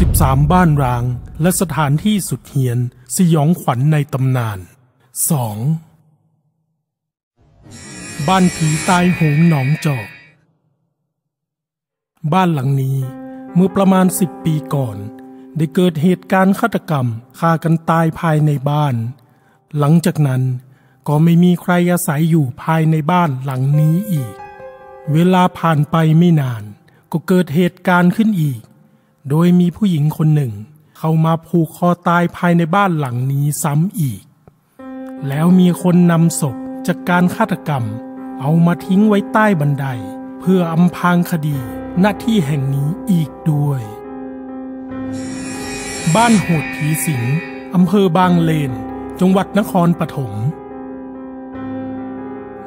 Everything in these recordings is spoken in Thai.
13 บ้านร้าง และสถานที่สุดเฮียน สยองขวัญในตำนาน 2. บ้านผีตายโหงหนองจอก บ้านหลังนี้เมื่อประมาณสิบปีก่อน ได้เกิดเหตุการณ์ฆาตกรรมฆ่ากันตายภายในบ้าน หลังจากนั้นก็ไม่มีใครอาศัยอยู่ภายในบ้านหลังนี้อีก เวลาผ่านไปไม่นาน ก็เกิดเหตุการณ์ขึ้นอีก โดยมีผู้หญิงคนหนึ่ง เข้ามาผูกคอตายภายในบ้านหลังนี้ซ้ำอีก แล้วมีคนนำศพจากการฆาตกรรม เอามาทิ้งไว้ใต้บันได เพื่ออำพรางคดีหน้าที่แห่งนี้อีกด้วย บ้านโหดผีสิงอำเภอบางเลน จังหวัดนครปฐม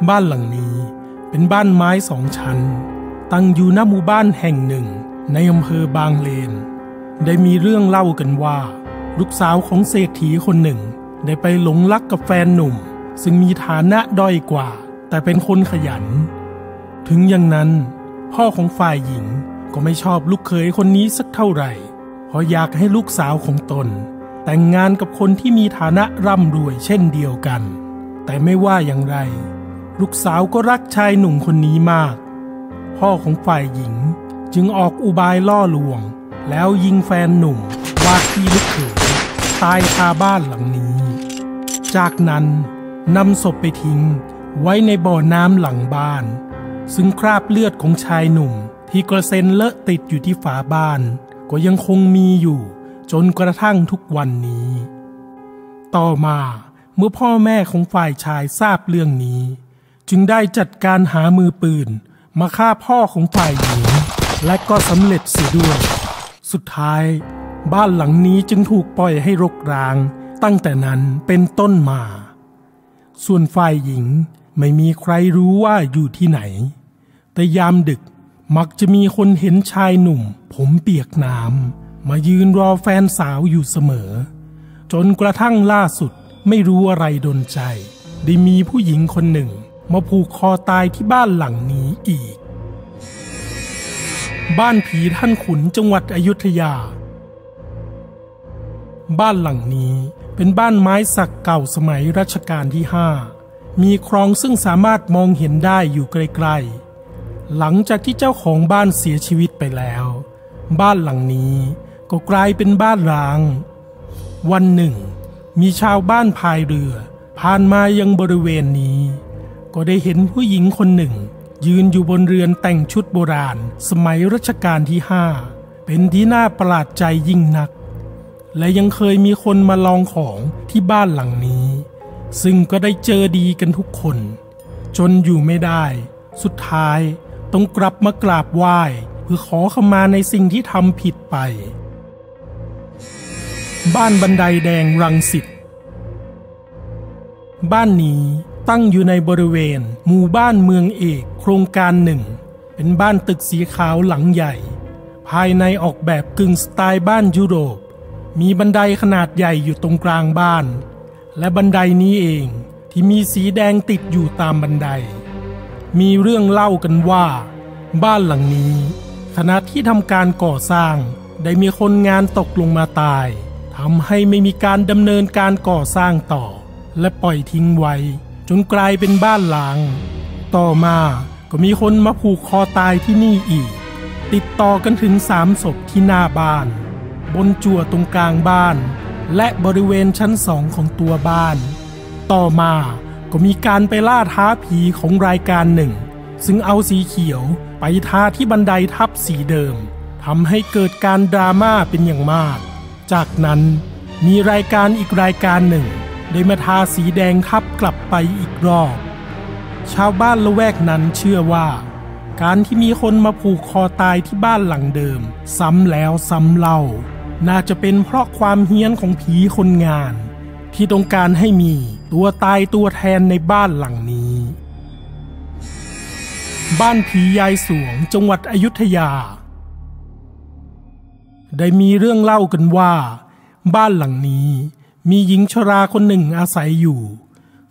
บ้านหลังนี้เป็นบ้านไม้สองชั้น ตั้งอยู่หน้าหมู่บ้านแห่งหนึ่ง ในอำเภอบางเลน ได้มีเรื่องเล่ากันว่า ลูกสาวของเศรษฐีคนหนึ่ง ได้ไปหลงรักกับแฟนหนุ่ม ซึ่งมีฐานะด้อยกว่า แต่เป็นคนขยัน ถึงอย่างนั้น พ่อของฝ่ายหญิงก็ไม่ชอบลูกเขยคนนี้สักเท่าไหร่ เพราะอยากให้ลูกสาวของตน แต่งงานกับคนที่มีฐานะร่ำรวยเช่นเดียวกัน แต่ไม่ว่าอย่างไร ลูกสาวก็รักชายหนุ่มคนนี้มาก พ่อของฝ่ายหญิง จึงออกอุบายล่อลวง แล้วยิงแฟนหนุ่มว่าที่ลูกเขยตายคาบ้านหลังนี้ จากนั้นนำศพไปทิ้งไว้ในบ่อน้ำหลังบ้าน ซึ่งคราบเลือดของชายหนุ่ม ที่กระเซ็นเลอะติดอยู่ที่ฝาบ้าน ก็ยังคงมีอยู่ จนกระทั่งทุกวันนี้ ต่อมาเมื่อพ่อแม่ของฝ่ายชายทราบเรื่องนี้ จึงได้จัดการหามือปืน มาฆ่าพ่อของฝ่ายหญิง และก็สำเร็จเสียด้วย สุดท้าย บ้านหลังนี้จึงถูกปล่อยให้รกร้าง ตั้งแต่นั้นเป็นต้นมา ส่วนฝ่ายหญิงไม่มีใครรู้ว่าอยู่ที่ไหน แต่ยามดึกมักจะมีคนเห็นชายหนุ่ม ผมเปียกน้ำมายืนรอแฟนสาวอยู่เสมอ จนกระทั่งล่าสุดไม่รู้อะไรดนใจ ได้มีผู้หญิงคนหนึ่ง มาผูกคอตายที่บ้านหลังนี้อีก บ้านผีท่านขุนจังหวัดอยุธยา บ้านหลังนี้เป็นบ้านไม้สักเก่าสมัยรัชกาลที่ห้ามีคลองซึ่งสามารถมองเห็นได้อยู่ไกลๆ หลังจากที่เจ้าของบ้านเสียชีวิตไปแล้ว บ้านหลังนี้ก็กลายเป็นบ้านร้าง วันหนึ่ง มีชาวบ้านพายเรือ ผ่านมายังบริเวณนี้ ก็ได้เห็นผู้หญิงคนหนึ่ง ยืนอยู่บนเรือนแต่งชุดโบราณ สมัยรัชกาลที่ห้าเป็นที่น่าประหลาดใจยิ่งนัก และยังเคยมีคนมาลองของที่บ้านหลังนี้ ซึ่งก็ได้เจอดีกันทุกคน จนอยู่ไม่ได้ สุดท้ายต้องกลับมากราบไหว้เพื่อขอขมาในสิ่งที่ทำผิดไป บ้านบันไดแดงรังสิตบ้านนี้ ตั้งอยู่ในบริเวณ หมู่บ้านเมืองเอก โครงการหนึ่ง เป็นบ้านตึกสีขาวหลังใหญ่ ภายในออกแบบกึ่งสไตล์บ้านยุโรป มีบันไดขนาดใหญ่อยู่ตรงกลางบ้าน และบันไดนี้เองที่มีสีแดงติดอยู่ตามบันได มีเรื่องเล่ากันว่า บ้านหลังนี้ ขณะที่ทำการก่อสร้าง ได้มีคนงานตกลงมาตายทำให้ไม่มีการดำเนินการก่อสร้างต่อ และปล่อยทิ้งไว้ จนกลายเป็นบ้านหล้าง ต่อมาก็มีคนมาผูกคอตายที่นี่อีก ติดต่อกันถึงสามศพที่หน้าบ้าน บนจั่วตรงกลางบ้าน และบริเวณชั้นสองของตัวบ้าน ต่อมาก็มีการไปล่าท้าผีของรายการหนึ่ง ซึ่งเอาสีเขียวไปทาที่บันไดทับสีเดิมทำให้เกิดการดราม่าเป็นอย่างมาก จากนั้นมีรายการอีกรายการหนึ่ง ได้มาทาสีแดงทับกลับไปอีกรอบ ชาวบ้านละแวกนั้นเชื่อว่า การที่มีคนมาผูกคอตายที่บ้านหลังเดิม ซ้ำแล้วซ้ำเล่า น่าจะเป็นเพราะความเฮี้ยนของผีคนงาน ที่ต้องการให้มีตัวตายตัวแทนในบ้านหลังนี้ บ้านผียายสวงจังหวัดอยุธยา ได้มีเรื่องเล่ากันว่า บ้านหลังนี้ มีหญิงชราคนหนึ่งอาศัยอยู่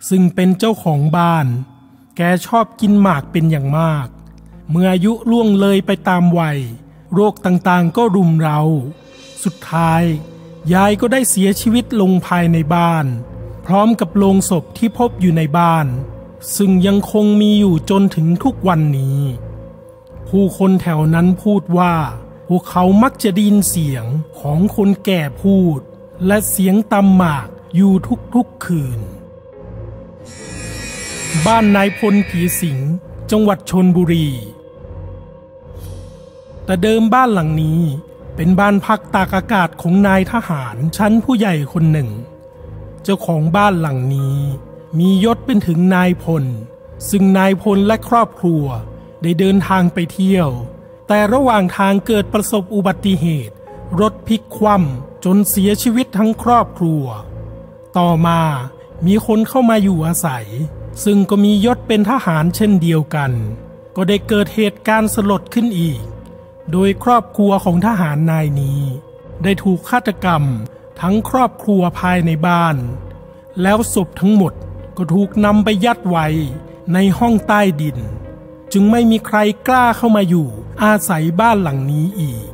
ซึ่งเป็นเจ้าของบ้าน แกชอบกินหมากเป็นอย่างมาก เมื่ออายุล่วงเลยไปตามวัย โรคต่างๆก็รุมเรา สุดท้าย ยายก็ได้เสียชีวิตลงภายในบ้าน พร้อมกับโลงศพที่พบอยู่ในบ้าน ซึ่งยังคงมีอยู่จนถึงทุกวันนี้ ผู้คนแถวนั้นพูดว่า พวกเขามักจะได้ยินเสียงของคนแก่พูด และเสียงตำหมากอยู่ทุกๆคืน บ้านนายพลผีสิง จังหวัดชนบุรี แต่เดิมบ้านหลังนี้เป็นบ้านพักตากอากาศของนายทหารชั้นผู้ใหญ่คนหนึ่ง เจ้าของบ้านหลังนี้ มียศเป็นถึงนายพล ซึ่งนายพลและครอบครัวได้เดินทางไปเที่ยว แต่ระหว่างทางเกิดประสบอุบัติเหตุ รถพลิกคว่ำจนเสียชีวิตทั้งครอบครัว ต่อมามีคนเข้ามาอยู่อาศัย ซึ่งก็มียศเป็นทหารเช่นเดียวกัน ก็ได้เกิดเหตุการณ์สลดขึ้นอีก โดยครอบครัวของทหารนายนี้ ได้ถูกฆาตกรรมทั้งครอบครัวภายในบ้าน แล้วศพทั้งหมดก็ถูกนำไปยัดไว้ในห้องใต้ดิน จึงไม่มีใครกล้าเข้ามาอยู่อาศัยบ้านหลังนี้อีก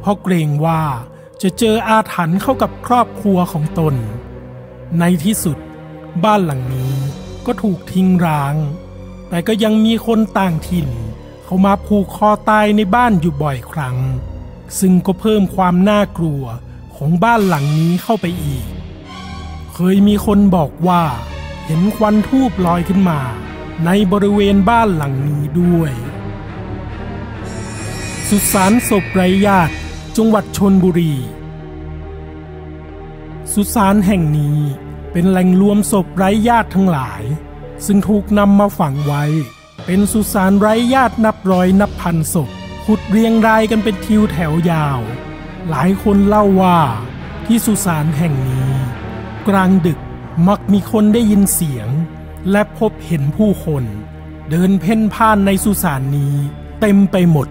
เพราะเกรงว่าจะเจออาถรรพ์เข้ากับครอบครัวของตน ในที่สุดบ้านหลังนี้ก็ถูกทิ้งร้าง แต่ก็ยังมีคนต่างถิ่น เขามาผูกคอตายในบ้านอยู่บ่อยครั้ง ซึ่งก็เพิ่มความน่ากลัวของบ้านหลังนี้เข้าไปอีก เคยมีคนบอกว่าเห็นควันทูบลอยขึ้นมา ในบริเวณบ้านหลังนี้ด้วย สุสานศพไร้ญาติ จังหวัดชนบุรี สุสานแห่งนี้เป็นแหล่งรวมศพไร้ญาติทั้งหลาย ซึ่งถูกนำมาฝังไว้ เป็นสุสานไร้ญาตินับร้อยนับพันศพขุดเรียงรายกันเป็นทิวแถวยาว หลายคนเล่าว่าที่สุสานแห่งนี้ กลางดึกมักมีคนได้ยินเสียง และพบเห็นผู้คน เดินเพ่นพ่านในสุสานนี้เต็มไปหมด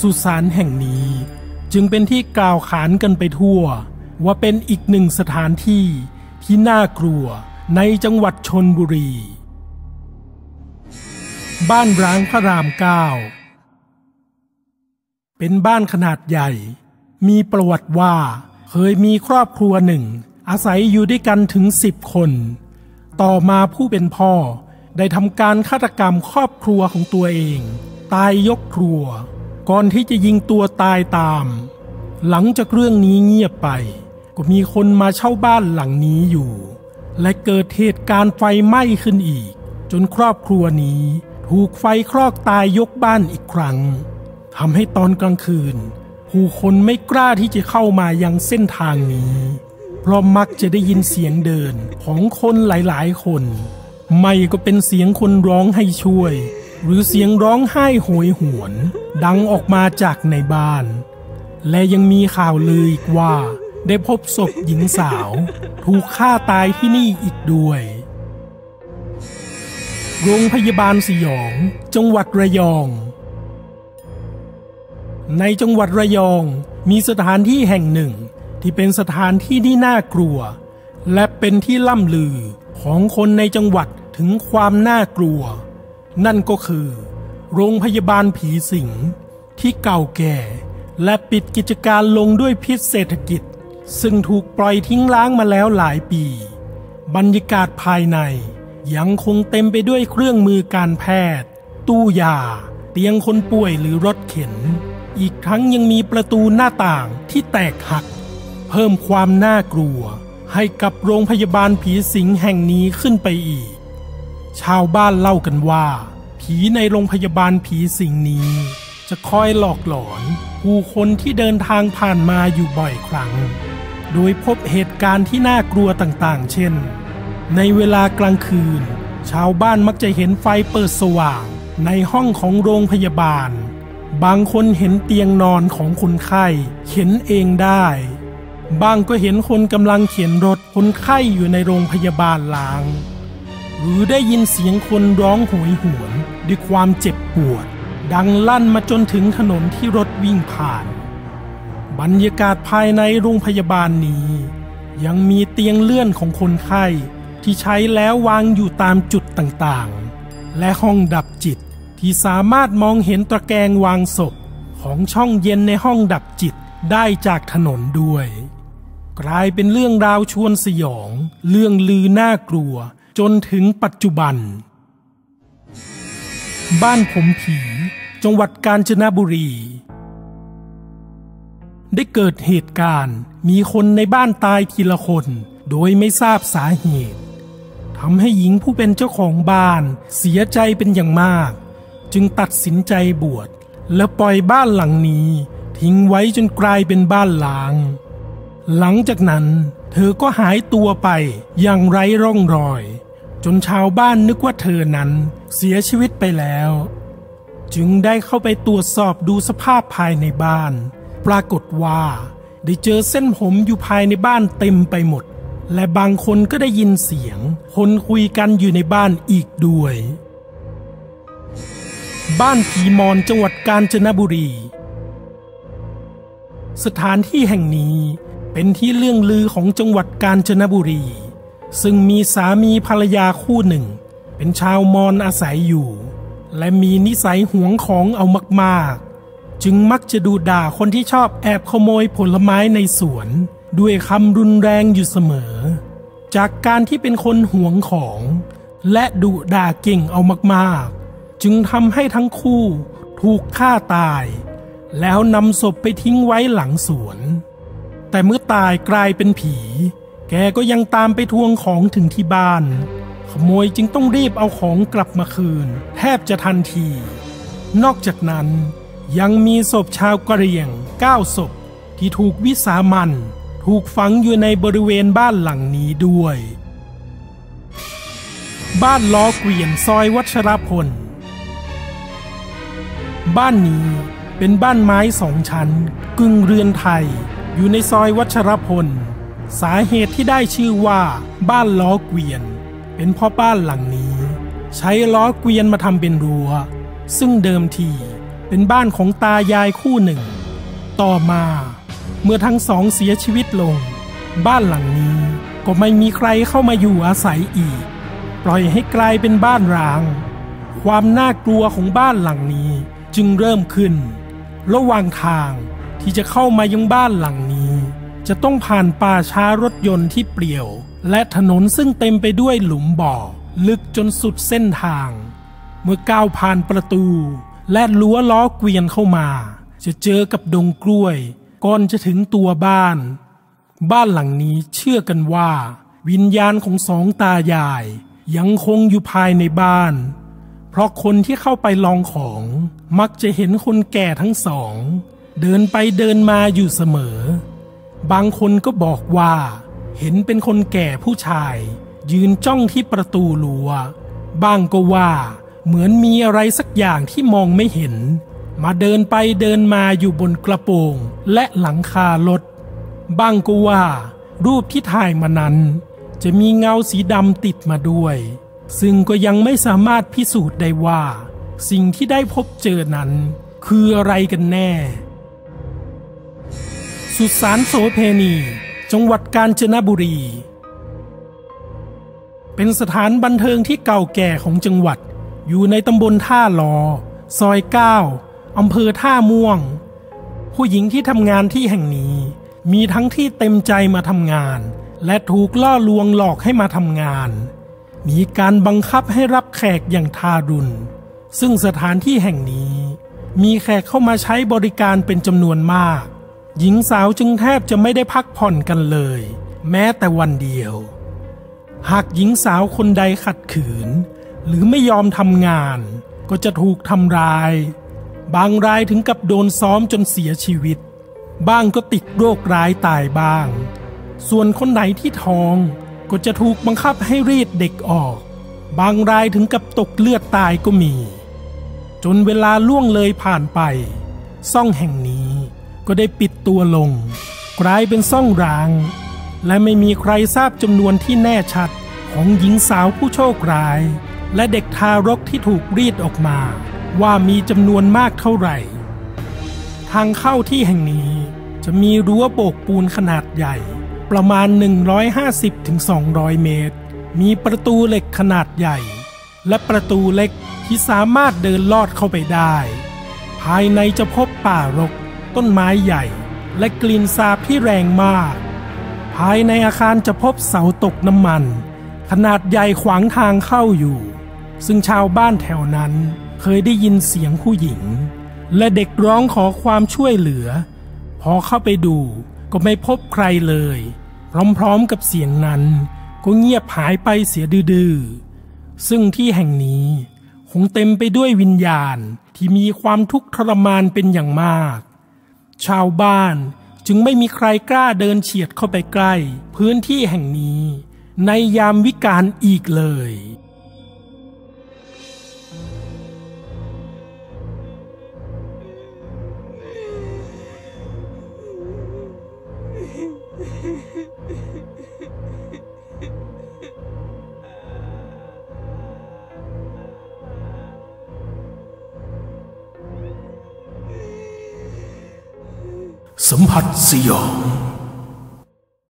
สุสานแห่งนี้ จึงเป็นที่กล่าวขานกันไปทั่ว ว่าเป็นอีกหนึ่งสถานที่ที่น่ากลัวในจังหวัดชนบุรี บ้านร้างพระรามเก้าเป็นบ้านขนาดใหญ่ มีประวัติว่าเคยมีครอบครัวหนึ่ง อาศัยอยู่ด้วยกันถึงสิบคน ต่อมาผู้เป็นพ่อได้ทำการฆาตกรรมครอบครัวของตัวเอง ตายยกครัว ก่อนที่จะยิงตัวตายตาม หลังจากเรื่องนี้เงียบไป ก็มีคนมาเช่าบ้านหลังนี้อยู่ และเกิดเหตุการณ์ไฟไหม้ขึ้นอีก จนครอบครัวนี้ถูกไฟคลอกตายยกบ้านอีกครั้งทำให้ตอนกลางคืน ผู้คนไม่กล้าที่จะเข้ามายังเส้นทางนี้ เพราะมักจะได้ยินเสียงเดินของคนหลายๆ คน ไม่ก็เป็นเสียงคนร้องให้ช่วย หรือเสียงร้องไห้โหยหวน ดังออกมาจากในบ้าน และยังมีข่าวลืออีกว่า ได้พบศพหญิงสาว ถูกฆ่าตายที่นี่อีกด้วย โรงพยาบาลสยอง จังหวัดระยอง ในจังหวัดระยอง มีสถานที่แห่งหนึ่ง ที่เป็นสถานที่ที่น่ากลัว และเป็นที่ล่ำลือของคนในจังหวัดถึงความน่ากลัว นั่นก็คือ โรงพยาบาลผีสิงที่เก่าแก่ และปิดกิจการลงด้วยพิษเศรษฐกิจ ซึ่งถูกปล่อยทิ้งล้างมาแล้วหลายปี บรรยากาศภายใน ยังคงเต็มไปด้วยเครื่องมือการแพทย์ ตู้ยา เตียงคนป่วยหรือรถเข็น อีกทั้งยังมีประตูหน้าต่างที่แตกหัก เพิ่มความน่ากลัวให้กับโรงพยาบาลผีสิงแห่งนี้ขึ้นไปอีก ชาวบ้านเล่ากันว่า ผีในโรงพยาบาลผีสิงนี้ จะคอยหลอกหลอน ผู้คนที่เดินทางผ่านมาอยู่บ่อยครั้ง โดยพบเหตุการณ์ที่น่ากลัวต่างๆ เช่น ในเวลากลางคืน ชาวบ้านมักจะเห็นไฟเปิดสว่างในห้องของโรงพยาบาล บางคนเห็นเตียงนอนของคนไข้เข็นเองได้บางก็เห็นคนกำลังเขียนรถคนไข้อยู่ในโรงพยาบาลล้าง หรือได้ยินเสียงคนร้องโหยหวนด้วยความเจ็บปวด ดังลั่นมาจนถึงถนนที่รถวิ่งผ่าน บรรยากาศภายในโรงพยาบาลนี้ ยังมีเตียงเลื่อนของคนไข้ที่ใช้แล้ววางอยู่ตามจุดต่างๆ และห้องดับจิตที่สามารถมองเห็นตะแกรงวางศพขของช่องเย็นในห้องดับจิตได้จากถนนด้วย กลายเป็นเรื่องราวชวนสยอง เรื่องลือน่ากลัว จนถึงปัจจุบัน บ้านผมผี จังหวัดกาญจนบุรี ได้เกิดเหตุการณ์มีคนในบ้านตายทีละคน โดยไม่ทราบสาเหตุทำให้หญิงผู้เป็นเจ้าของบ้านเสียใจเป็นอย่างมาก จึงตัดสินใจบวชและปล่อยบ้านหลังนี้ ทิ้งไว้จนกลายเป็นบ้านล้าง หลังจากนั้นเธอก็หายตัวไปอย่างไร้ร่องรอย จนชาวบ้านนึกว่าเธอนั้นเสียชีวิตไปแล้ว จึงได้เข้าไปตรวจสอบดูสภาพภายในบ้าน ปรากฏว่า ได้เจอเส้นผมอยู่ภายในบ้านเต็มไปหมด และบางคนก็ได้ยินเสียง คนคุยกันอยู่ในบ้านอีกด้วย บ้านผีมอนจังหวัดกาญจนบุรี สถานที่แห่งนี้เป็นที่เรื่องลือของจังหวัดกาญจนบุรี ซึ่งมีสามีภรรยาคู่หนึ่ง เป็นชาวมอญอาศัยอยู่ และมีนิสัยหวงของเอามากๆ จึงมักจะดูด่าคนที่ชอบแอบขโมยผลไม้ในสวน ด้วยคำรุนแรงอยู่เสมอ จากการที่เป็นคนหวงของ และดุด่าเก่งเอามากๆ จึงทำให้ทั้งคู่ถูกฆ่าตาย แล้วนำศพไปทิ้งไว้หลังสวน แต่เมื่อตายกลายเป็นผี แกก็ยังตามไปทวงของถึงที่บ้าน ขโมยจึงต้องรีบเอาของกลับมาคืน แทบจะทันที นอกจากนั้นยังมีศพชาวกะเหรี่ยงเก้าศพ ที่ถูกวิสามัน ถูกฝังอยู่ในบริเวณบ้านหลังนี้ด้วย บ้านล้อเกวียนซอยวัชรพล บ้านนี้เป็นบ้านไม้สองชั้น กึ่งเรือนไทย อยู่ในซอยวัชรพล สาเหตุที่ได้ชื่อว่า บ้านล้อเกวียน เป็นเพราะบ้านหลังนี้ ใช้ล้อเกวียนมาทำเป็นรัว้ว ซึ่งเดิมทีเป็นบ้านของตายายคู่หนึ่ง ต่อมาเมื่อทั้งสองเสียชีวิตลง บ้านหลังนี้ก็ไม่มีใครเข้ามาอยู่อาศัยอีก ปล่อยให้กลายเป็นบ้านร้าง ความน่ากลัวของบ้านหลังนี้จึงเริ่มขึ้น ระหว่างทางที่จะเข้ามายังบ้านหลังนี้ จะต้องผ่านป่าช้ารถยนต์ที่เปลี่ยว และถนนซึ่งเต็มไปด้วยหลุมบ่อ ลึกจนสุดเส้นทาง เมื่อก้าวผ่านประตู และรั้วล้อเกวียนเข้ามา จะเจอกับดงกล้วย ก่อนจะถึงตัวบ้าน บ้านหลังนี้เชื่อกันว่า วิญญาณของสองตายาย ยังคงอยู่ภายในบ้าน เพราะคนที่เข้าไปลองของมักจะเห็นคนแก่ทั้งสอง เดินไปเดินมาอยู่เสมอ บางคนก็บอกว่า เห็นเป็นคนแก่ผู้ชาย ยืนจ้องที่ประตูลัว บ้างก็ว่า เหมือนมีอะไรสักอย่างที่มองไม่เห็น มาเดินไปเดินมาอยู่บนกระโปรงและหลังคารถ บ้างก็ว่า รูปที่ถ่ายมานั้น จะมีเงาสีดำติดมาด้วย ซึ่งก็ยังไม่สามารถพิสูจน์ได้ว่า สิ่งที่ได้พบเจอนั้น คืออะไรกันแน่ สุสานโสเพณี จังหวัดกาญจนบุรี เป็นสถานบันเทิงที่เก่าแก่ของจังหวัด อยู่ในตำบลท่าลอ ซอยเก้าอำเภอท่าม่วง ผู้หญิงที่ทำงานที่แห่งนี้ มีทั้งที่เต็มใจมาทำงาน และถูกล่อลวงหลอกให้มาทำงาน มีการบังคับให้รับแขกอย่างทารุณ ซึ่งสถานที่แห่งนี้ มีแขกเข้ามาใช้บริการเป็นจำนวนมาก หญิงสาวจึงแทบจะไม่ได้พักผ่อนกันเลย แม้แต่วันเดียว หากหญิงสาวคนใดขัดขืน หรือไม่ยอมทำงาน ก็จะถูกทำร้าย บางรายถึงกับโดนซ้อมจนเสียชีวิต บ้างก็ติดโรคร้ายตายบ้าง ส่วนคนไหนที่ท้องก็จะถูกบังคับให้รีดเด็กออก บางรายถึงกับตกเลือดตายก็มี จนเวลาล่วงเลยผ่านไป ซ่องแห่งนี้ ก็ได้ปิดตัวลง กลายเป็นซ่องร้าง และไม่มีใครทราบจำนวนที่แน่ชัดของหญิงสาวผู้โชคร้าย และเด็กทารกที่ถูกรีดออกมา ว่ามีจำนวนมากเท่าไหร่ ทางเข้าที่แห่งนี้จะมีรั้วโบกปูนขนาดใหญ่ ประมาณ 150-200 เมตร มีประตูเหล็กขนาดใหญ่ และประตูเล็กที่สามารถเดินลอดเข้าไปได้ ภายในจะพบป่ารก ต้นไม้ใหญ่ และกลิ่นสาบที่แรงมาก ภายในอาคารจะพบเสาตกน้ำมัน ขนาดใหญ่ขวางทางเข้าอยู่ ซึ่งชาวบ้านแถวนั้นเคยได้ยินเสียงผู้หญิง และเด็กร้องขอความช่วยเหลือ พอเข้าไปดูก็ไม่พบใครเลย พร้อมๆกับเสียงนั้น ก็เงียบหายไปเสียดื้อซึ่งที่แห่งนี้ คงเต็มไปด้วยวิญญาณที่มีความทุกข์ทรมานเป็นอย่างมาก ชาวบ้านจึงไม่มีใครกล้าเดินเฉียดเข้าไปใกล้ พื้นที่แห่งนี้ ในยามวิกาลอีกเลย สัมผัสสยอง